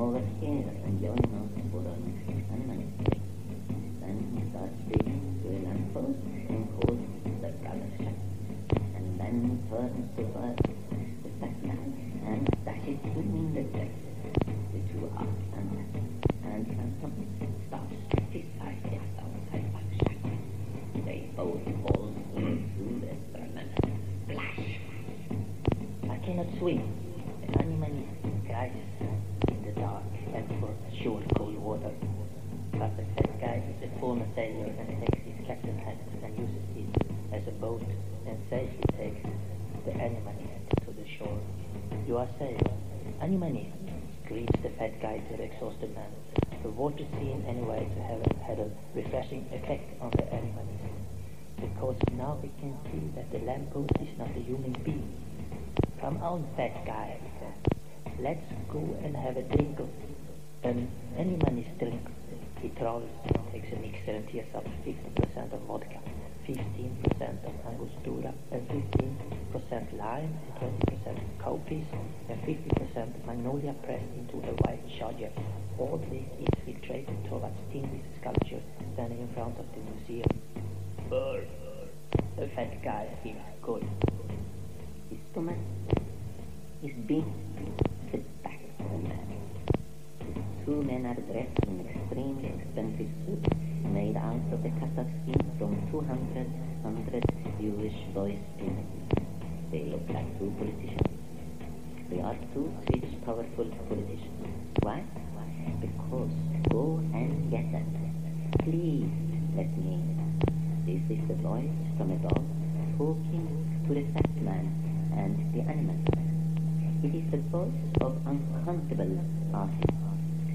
come over here and the next animal. Then he starts speaking to a lamppost and calls the shop. And then he turns towards the fat guy and dashes him the water seemed anyway to have had a refreshing effect on the animalist. Because now we can see that the lamppost is not a human being. Come on, fat guy, he. Let's go and have a drink of an animalist drink. He trawls and takes a mixer and tears up 50% of vodka, 15% of angostura, and 15% lime, and 20% copies, and 50% magnolia pressed into a white charger. All this is filtrated towards Tindy's sculpture standing in front of the museum. Burr. The fat guy feels good. His stomach is big, the back man. Two men are dressed in extremely expensive suits made out of the Kazakhstan from 200 hundred Jewish boys' pyramids. They look like two politicians. They are two Swedish powerful politicians. Why? Because go and get them. Please let me. This is the voice from a dog talking to the fat man and the animal. It is the voice of uncountable artists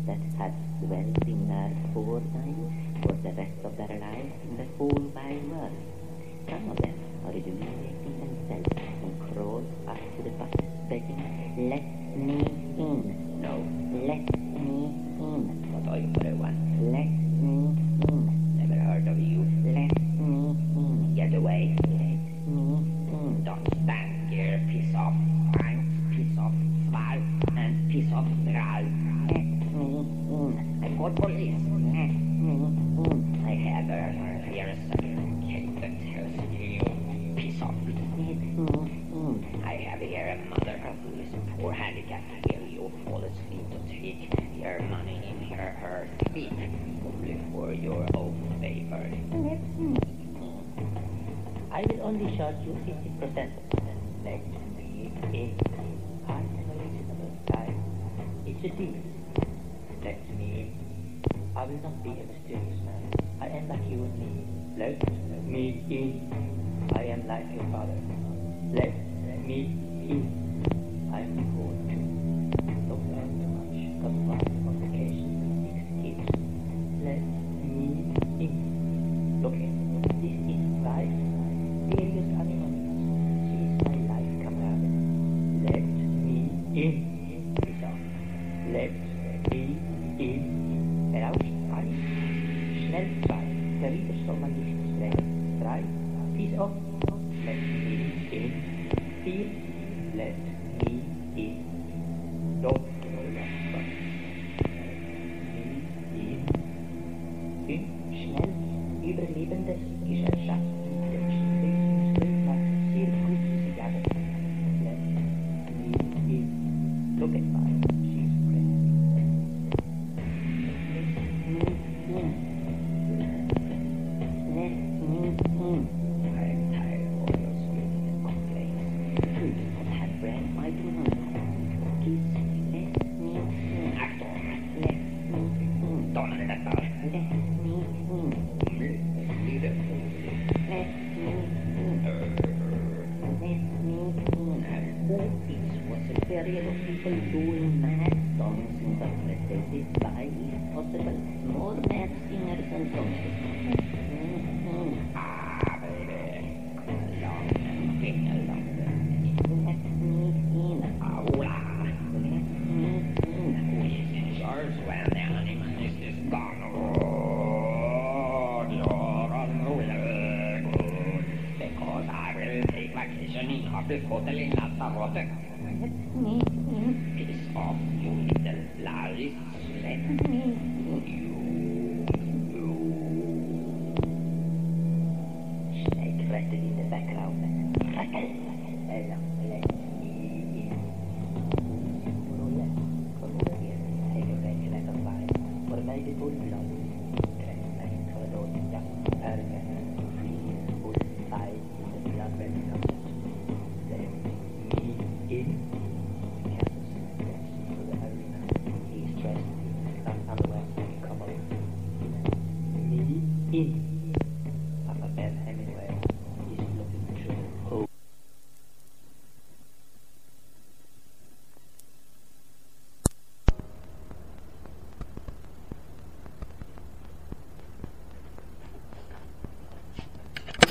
that have dwelt in their foreline for the rest of their lives in the whole wide world. Some of them are humiliating themselves and crawl up to the buses begging, let me in. No, let me in. Are you for one? Let is unmanageable time is a beast. That means I will not be a mysterious man. I am like you and me. Let me in. I am like your father. Let me in. I am cool. Okay. get. vacation in Hotel Hotel in Lanzarote. Me. Piss off, you little bloody slut. Me. You. You. In the background. Rattle.